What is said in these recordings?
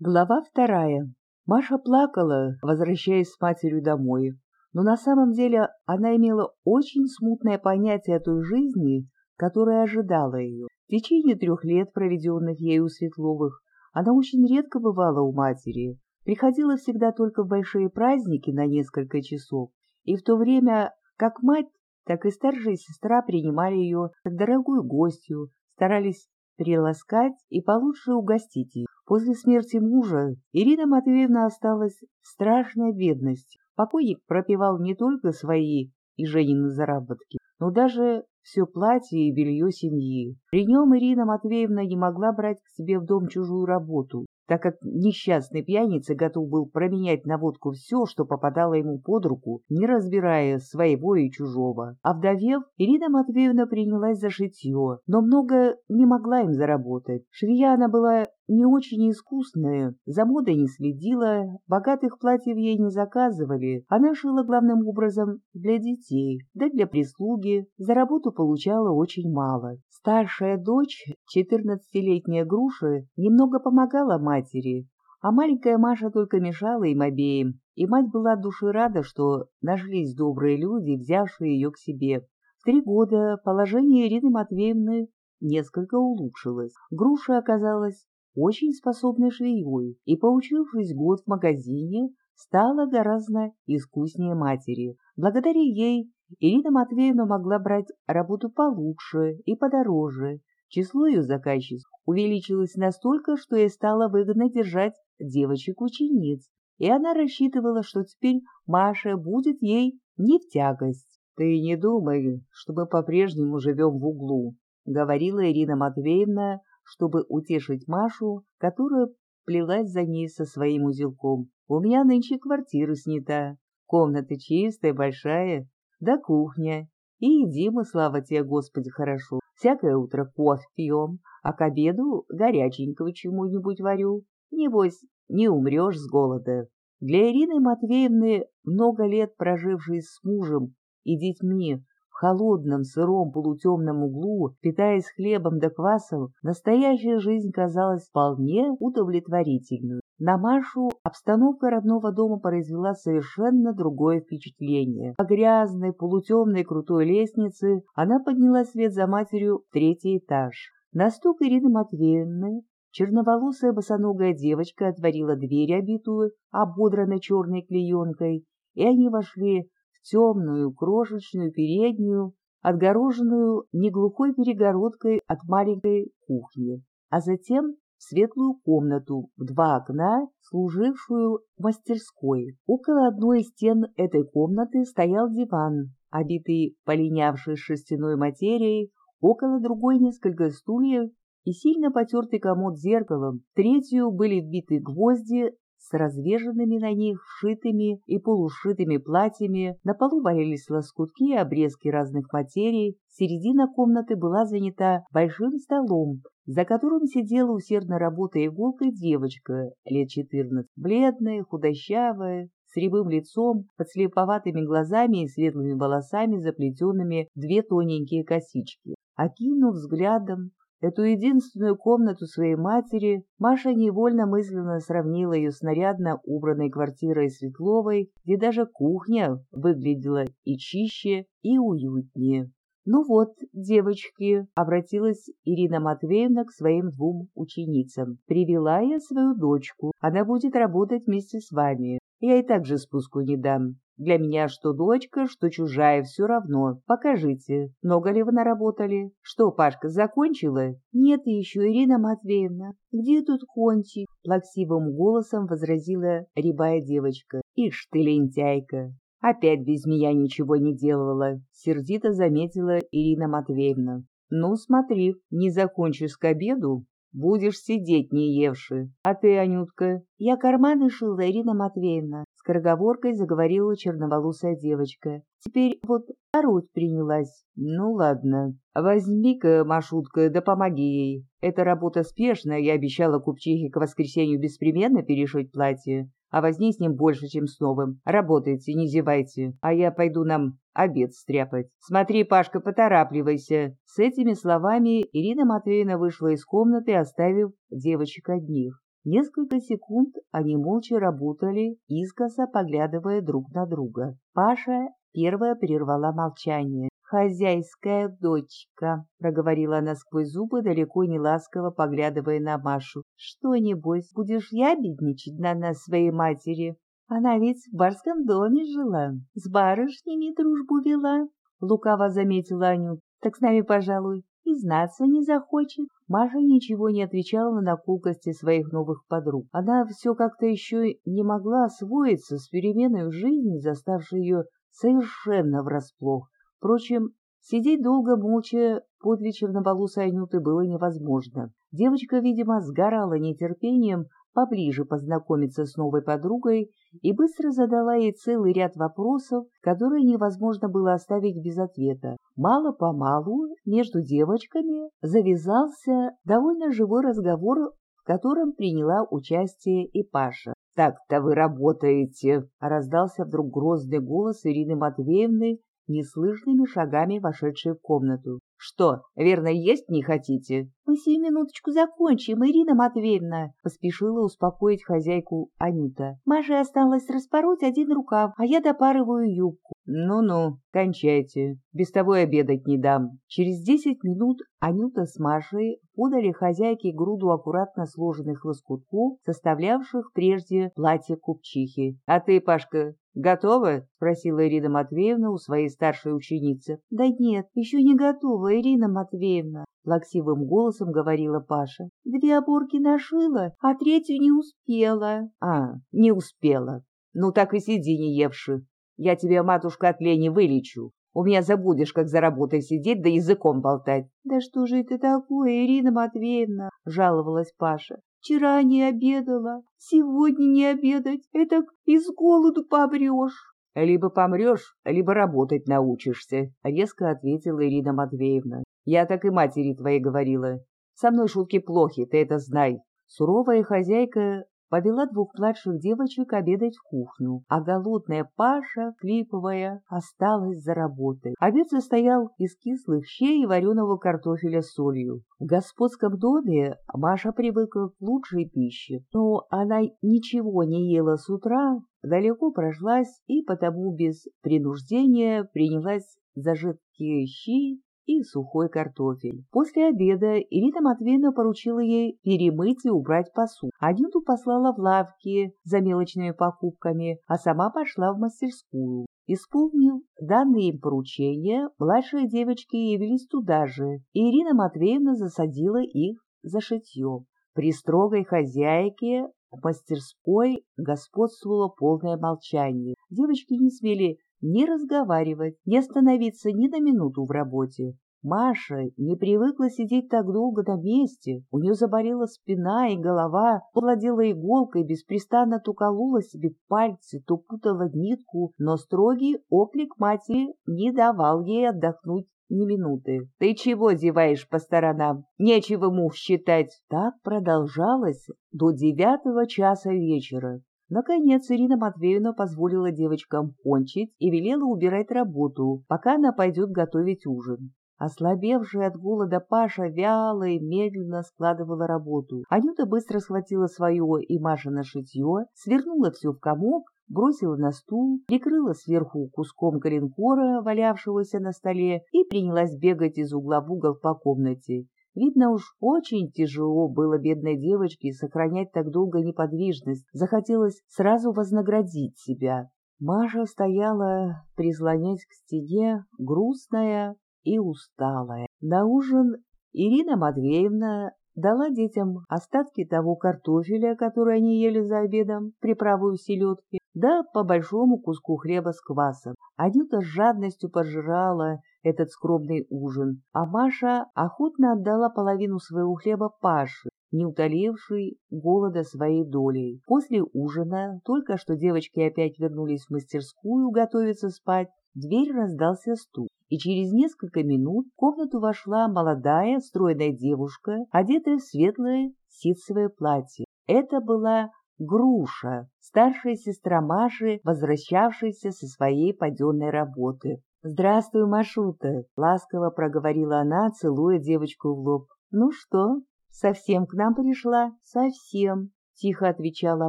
Глава вторая. Маша плакала, возвращаясь с матерью домой, но на самом деле она имела очень смутное понятие о той жизни, которая ожидала ее. В течение трех лет, проведенных ею у Светловых, она очень редко бывала у матери, приходила всегда только в большие праздники на несколько часов, и в то время как мать, так и старшая сестра принимали ее как дорогую гостью, старались приласкать и получше угостить ее. После смерти мужа Ирина Матвеевна осталась в страшной бедности. Покойник пропивал не только свои и Женины заработки, но даже все платье и белье семьи. При нем Ирина Матвеевна не могла брать к себе в дом чужую работу, так как несчастный пьяница готов был променять на водку все, что попадало ему под руку, не разбирая своего и чужого. А вдовев, Ирина Матвеевна принялась за шитье, но много не могла им заработать. Швея она была не очень искусная, за модой не следила, богатых платьев ей не заказывали. Она шила главным образом для детей, да для прислуги. За работу получала очень мало. Старшая дочь, четырнадцатилетняя Груша, немного помогала матери, а маленькая Маша только мешала им обеим, и мать была от души рада, что нашлись добрые люди, взявшие ее к себе. В три года положение Ирины Матвеевны несколько улучшилось. Груша оказалась очень способной швеей и, поучившись год в магазине, стала гораздо искуснее матери. Благодаря ей Ирина Матвеевна могла брать работу получше и подороже. Число ее заказчиц увеличилось настолько, что ей стало выгодно держать девочек-учениц, и она рассчитывала, что теперь Маша будет ей не в тягость. «Ты не думай, что мы по-прежнему живем в углу», — говорила Ирина Матвеевна, чтобы утешить Машу, которая плелась за ней со своим узелком. «У меня нынче квартира снята, комната чистая, большая, да кухня, и едим мы, слава тебе, Господи, хорошо. Всякое утро кофе пьем, а к обеду горяченького чему-нибудь варю. Небось, не умрешь с голода». Для Ирины Матвеевны, много лет прожившей с мужем и детьми холодном, сыром, полутемном углу, питаясь хлебом да квасом, настоящая жизнь казалась вполне удовлетворительной. На Машу обстановка родного дома произвела совершенно другое впечатление. По грязной, полутемной крутой лестнице она поднялась вслед за матерью в третий этаж. На стук Ирины Матвеевны черноволосая босоногая девочка отворила дверь, обитую ободранной черной клеенкой, и они вошли темную крошечную переднюю, отгороженную неглухой перегородкой от маленькой кухни, а затем в светлую комнату в два окна, служившую мастерской. Около одной из стен этой комнаты стоял диван, обитый полинявшей шерстяной материей, около другой несколько стульев и сильно потертый комод зеркалом. В третью были вбиты гвозди с развешанными на них сшитыми и полушитыми платьями, на полу валялись лоскутки и обрезки разных материй, середина комнаты была занята большим столом, за которым сидела усердно работая иголкой девочка лет четырнадцать, бледная, худощавая, с рябым лицом, под слеповатыми глазами и светлыми волосами, заплетенными в две тоненькие косички. Окинув взглядом Эту единственную комнату своей матери Маша невольно мысленно сравнила ее с нарядно убранной квартирой Светловой, где даже кухня выглядела и чище, и уютнее. «Ну вот, девочки», — обратилась Ирина Матвеевна к своим двум ученицам, — «привела я свою дочку. Она будет работать вместе с вами. Я и так же спуску не дам. Для меня что дочка, что чужая, все равно. Покажите, много ли вы наработали? Что, Пашка, закончила? Нет еще, Ирина Матвеевна. Где тут кончик? Плаксивым голосом возразила рябая девочка. Ишь ты, лентяйка. Опять без меня ничего не делала, сердито заметила Ирина Матвеевна. Ну, смотри, не закончишь к обеду, Будешь сидеть, не евши. А ты, Анютка? Я карманы шила, Ирина Матвеевна. Скороговоркой заговорила черноволосая девочка. Теперь вот оруть принялась. Ну ладно. Возьми-ка, Машутка, да помоги ей. Эта работа спешная, я обещала купчихе к воскресенью беспременно перешить платье. А возни с ним больше, чем с новым. Работайте, не зевайте. А я пойду нам обед стряпать. Смотри, Пашка, поторапливайся. С этими словами Ирина Матвеевна вышла из комнаты, оставив девочек одних. Несколько секунд они молча работали, искоса поглядывая друг на друга. Паша первая прервала молчание. «Хозяйская дочка», — проговорила она сквозь зубы, далеко не ласково поглядывая на Машу. «Что, небось, будешь ябедничать на нас своей матери? Она ведь в барском доме жила, с барышнями дружбу вела», — лукаво заметила Анют. «Так с нами, пожалуй, и знаться не захочет». Маша ничего не отвечала на колкости своих новых подруг. Она все как-то еще не могла освоиться с переменой в жизни, заставшей ее совершенно врасплох. Впрочем, сидеть долго молча под вечер на балу Сайнюты было невозможно. Девочка, видимо, сгорала нетерпением поближе познакомиться с новой подругой и быстро задала ей целый ряд вопросов, которые невозможно было оставить без ответа. Мало-помалу между девочками завязался довольно живой разговор, в котором приняла участие и Паша. «Так-то вы работаете!» — раздался вдруг грозный голос Ирины Матвеевны, неслышными шагами вошедшей в комнату. «Что, верно, есть не хотите?» «Мы сию минуточку закончим, Ирина Матвеевна!» — поспешила успокоить хозяйку Анюта. «Маше осталось распороть один рукав, а я допарываю юбку». «Ну-ну, кончайте, без того обедать не дам». Через десять минут Анюта с Машей подали хозяйке груду аккуратно сложенных лоскутков, составлявших прежде платье купчихи. «А ты, Пашка, готова?» — спросила Ирина Матвеевна у своей старшей ученицы. «Да нет, еще не готова, Ирина Матвеевна», — плаксивым голосом говорила Паша. «Две оборки нашила, а третью не успела». «А, не успела. Ну так и сиди, не евши. Я тебе, матушка, от лени вылечу. У меня забудешь, как за работой сидеть да языком болтать. — Да что же это такое, Ирина Матвеевна? — жаловалась Паша. — Вчера не обедала, сегодня не обедать. Это из голоду помрешь. — Либо помрешь, либо работать научишься, — резко ответила Ирина Матвеевна. — Я так и матери твоей говорила. Со мной шутки плохи, ты это знай. Суровая хозяйка повела двух младших девочек обедать в кухню, а голодная Паша, клиповая, осталась за работой. Обед состоял из кислых щей и вареного картофеля с солью. В господском доме Маша привыкла к лучшей пище, но она ничего не ела с утра, далеко прошлась и потому без принуждения принялась за жидкие щи и сухой картофель. После обеда Ирина Матвеевна поручила ей перемыть и убрать посуду. Анюту послала в лавки за мелочными покупками, а сама пошла в мастерскую. Исполнив данные им поручения, младшие девочки явились туда же, и Ирина Матвеевна засадила их за шитье. При строгой хозяйке в мастерской господствовало полное молчание. Девочки не смели не разговаривать, не остановиться ни на минуту в работе. Маша не привыкла сидеть так долго на месте, у нее заболела спина и голова, владела иголкой, беспрестанно то колола себе пальцы, то путала нитку, но строгий оклик матери не давал ей отдохнуть ни минуты. «Ты чего зеваешь по сторонам? Нечего мух считать!» Так продолжалось до девятого часа вечера. Наконец Ирина Матвеевна позволила девочкам кончить и велела убирать работу, пока она пойдет готовить ужин. Ослабевшая от голода Паша вяло и медленно складывала работу. Анюта быстро схватила свое и Маша на шитье, свернула все в комок, бросила на стул, прикрыла сверху куском коленкора, валявшегося на столе, и принялась бегать из угла в угол по комнате. Видно уж, очень тяжело было бедной девочке сохранять так долго неподвижность. Захотелось сразу вознаградить себя. Маша стояла, прислонясь к стене, грустная и усталая. На ужин Ирина Матвеевна дала детям остатки того картофеля, который они ели за обедом, приправу селедки, да по большому куску хлеба с квасом. Анюта с жадностью пожирала этот скромный ужин, а Маша охотно отдала половину своего хлеба Паше, не утолившей голода своей долей. После ужина, только что девочки опять вернулись в мастерскую готовиться спать, дверь раздался стук, и через несколько минут в комнату вошла молодая, стройная девушка, одетая в светлое ситцевое платье. Это была Груша, старшая сестра Маши, возвращавшаяся со своей паденной работы. «Здравствуй, Машута!» — ласково проговорила она, целуя девочку в лоб. «Ну что, совсем к нам пришла?» «Совсем. тихо отвечала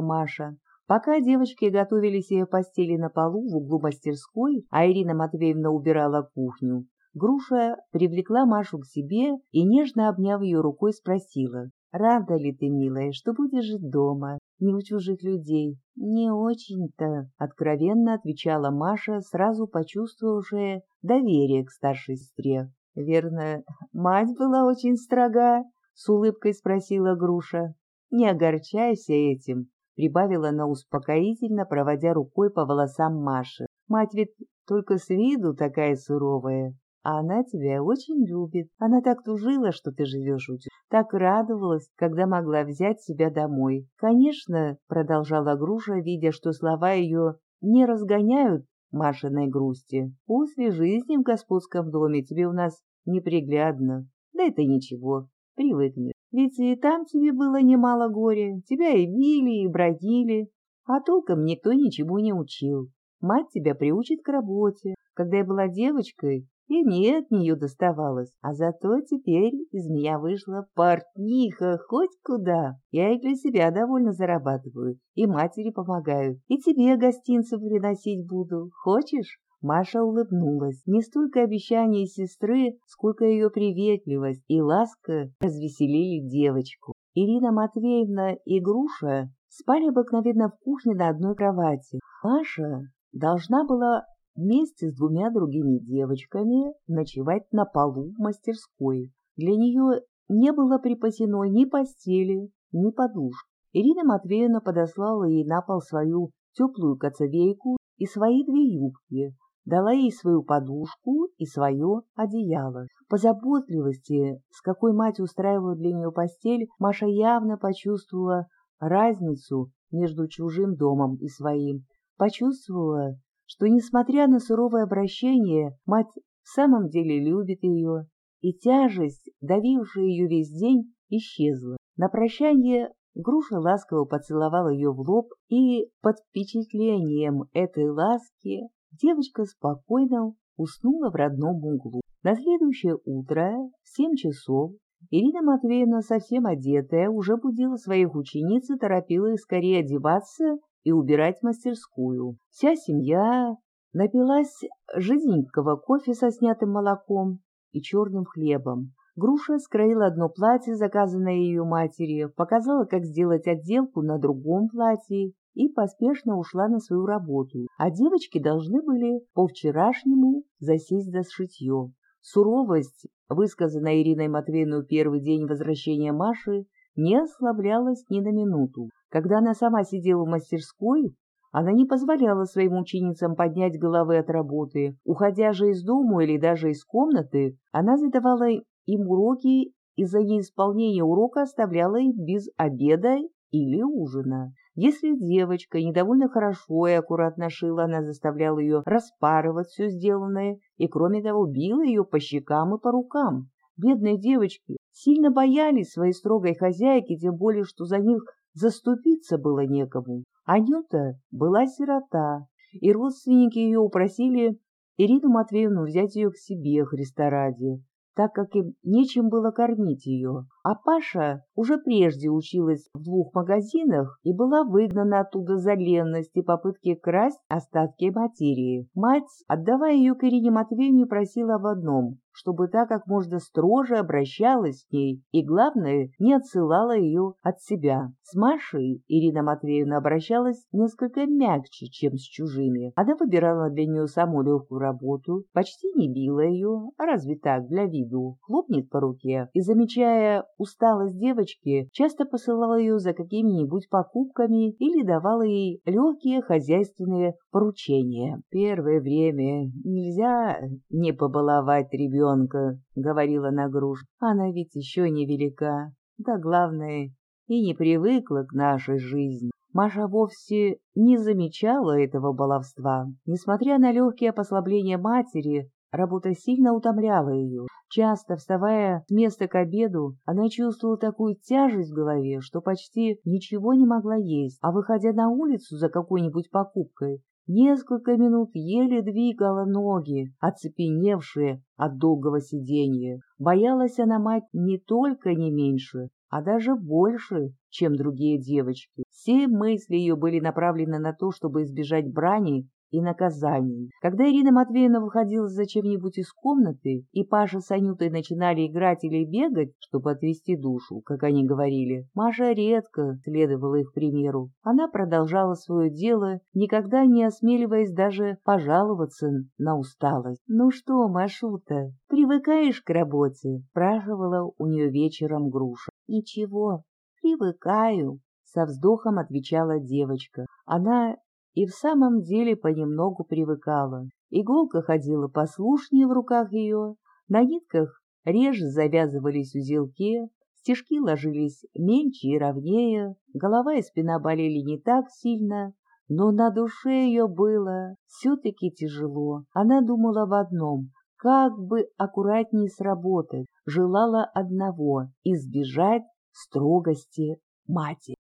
Маша. Пока девочки готовили себе постели на полу в углу мастерской, а Ирина Матвеевна убирала кухню, Груша привлекла Машу к себе и, нежно обняв ее рукой, спросила, «Рада ли ты, милая, что будешь жить дома, не у чужих людей?» «Не очень-то», — откровенно отвечала Маша, сразу почувствовавшая доверие к старшей сестре. «Верно, мать была очень строга?» — с улыбкой спросила Груша. «Не огорчайся этим», — прибавила она успокоительно, проводя рукой по волосам Маши. «Мать ведь только с виду такая суровая, а она тебя очень любит. Она так тужила, что ты живешь у. Так радовалась, когда могла взять себя домой. Конечно, продолжала Груша, видя, что слова ее не разгоняют Машиной грусти. После жизни в господском доме тебе у нас неприглядно. Да это ничего, привыкнешь. Ведь и там тебе было немало горя. Тебя и били, и бродили. А толком никто ничего не учил. Мать тебя приучит к работе. Когда я была девочкой, и мне от нее доставалось. А зато теперь из меня вышла портниха хоть куда. Я и для себя довольно зарабатываю, и матери помогаю, и тебе гостинцев приносить буду. Хочешь? Маша улыбнулась. Не столько обещания сестры, сколько ее приветливость и ласка развеселили девочку. Ирина Матвеевна и Груша спали обыкновенно в кухне на одной кровати. Маша должна была вместе с двумя другими девочками ночевать на полу в мастерской. Для нее не было припасено ни постели, ни подушки. Ирина Матвеевна подослала ей на пол свою теплую коцовейку и свои две юбки, дала ей свою подушку и свое одеяло. По заботливости, с какой мать устраивала для нее постель, Маша явно почувствовала разницу между чужим домом и своим, почувствовала, что, несмотря на суровое обращение, мать в самом деле любит ее, и тяжесть, давившая ее весь день, исчезла. На прощание Груша ласково поцеловала ее в лоб, и под впечатлением этой ласки девочка спокойно уснула в родном углу. На следующее утро в семь часов Ирина Матвеевна, совсем одетая, уже будила своих учениц и торопила их скорее одеваться и убирать мастерскую. Вся семья напилась жизненького кофе со снятым молоком и черным хлебом. Груша скроила одно платье, заказанное ее матерью, показала, как сделать отделку на другом платье и поспешно ушла на свою работу, а девочки должны были по-вчерашнему засесть за шитье. Суровость, высказанная Ириной Матвеевной первый день возвращения Маши, не ослаблялась ни на минуту. Когда она сама сидела в мастерской, она не позволяла своим ученицам поднять головы от работы. Уходя же из дому или даже из комнаты, она задавала им уроки и за неисполнение урока оставляла их без обеда или ужина. Если девочка недовольно хорошо и аккуратно шила, она заставляла ее распарывать все сделанное и, кроме того, била ее по щекам и по рукам. Бедные девочки сильно боялись своей строгой хозяйки, тем более, что за них Заступиться было некому. Анюта была сирота, и родственники ее упросили Ирину Матвеевну взять ее к себе, Христа ради, так как им нечем было кормить ее. А Паша уже прежде училась в двух магазинах и была выгнана оттуда за ленность и попытки красть остатки материи. Мать, отдавая ее к Ирине Матвеевне, просила об одном чтобы та как можно строже обращалась с ней и, главное, не отсылала ее от себя. С Машей Ирина Матвеевна обращалась несколько мягче, чем с чужими. Она выбирала для нее самую легкую работу, почти не била ее, а разве так, для виду, хлопнет по руке и, замечая усталость девочки, часто посылала ее за какими-нибудь покупками или давала ей легкие хозяйственные поручения. Первое время нельзя не побаловать ребенка, говорила Нагруш, — она ведь еще не велика, да главное, и не привыкла к нашей жизни. Маша вовсе не замечала этого баловства. Несмотря на легкие послабления матери, работа сильно утомляла ее. Часто, вставая с места к обеду, она чувствовала такую тяжесть в голове, что почти ничего не могла есть, а выходя на улицу за какой-нибудь покупкой, Несколько минут еле двигала ноги, оцепеневшие от долгого сидения. Боялась она мать не только не меньше, а даже больше, чем другие девочки. Все мысли ее были направлены на то, чтобы избежать брани и наказаний. Когда Ирина Матвеевна выходила за чем-нибудь из комнаты, и Паша с Анютой начинали играть или бегать, чтобы отвести душу, как они говорили, Маша редко следовала их примеру. Она продолжала свое дело, никогда не осмеливаясь даже пожаловаться на усталость. «Ну что, Машута, привыкаешь к работе?» — спрашивала у нее вечером Груша. «Ничего, привыкаю», — со вздохом отвечала девочка. Она и в самом деле понемногу привыкала. Иголка ходила послушнее в руках ее, на нитках реже завязывались узелки, стежки ложились меньше и ровнее, голова и спина болели не так сильно, но на душе ее было все-таки тяжело. Она думала об одном — как бы аккуратнее сработать, желала одного — избежать строгости матери.